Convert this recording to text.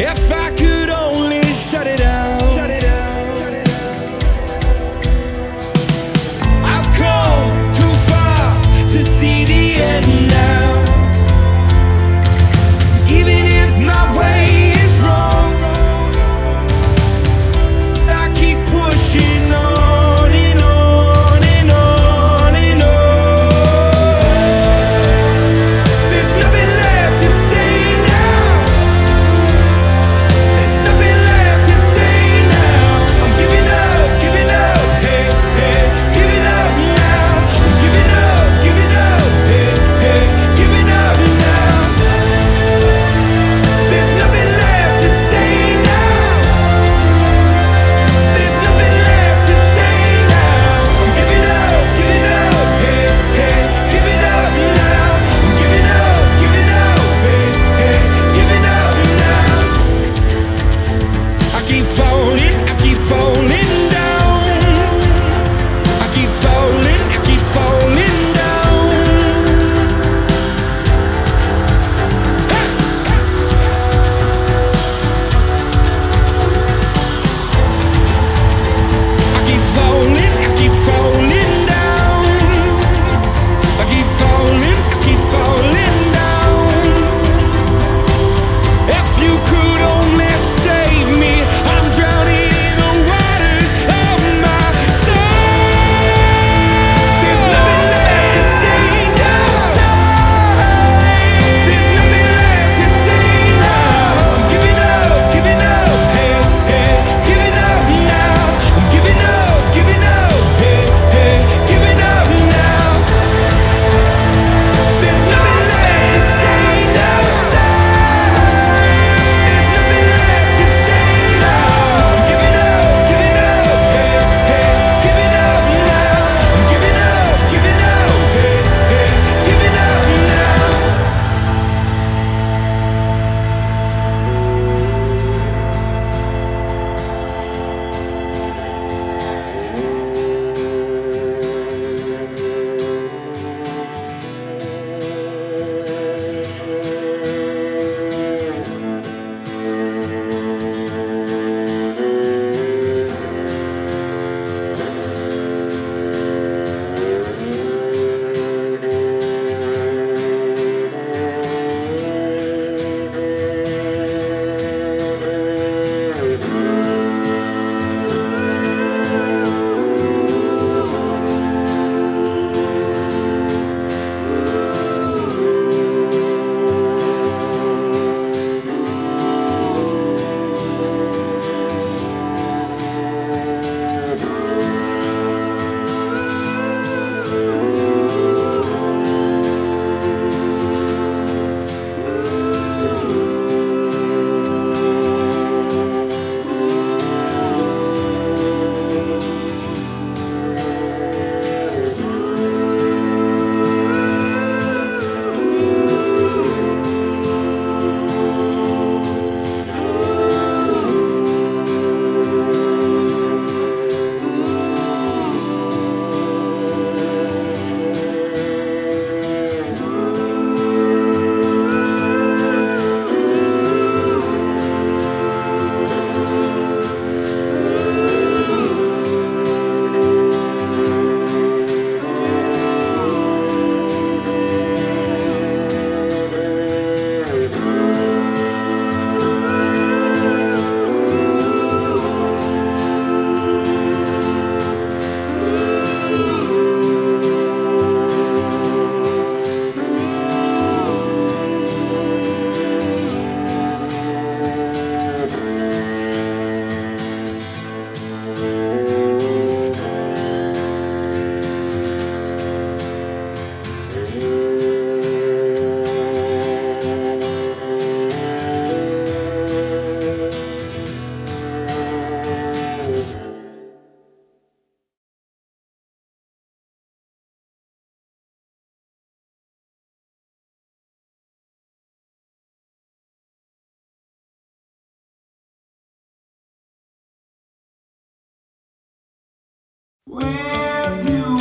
If I could Where do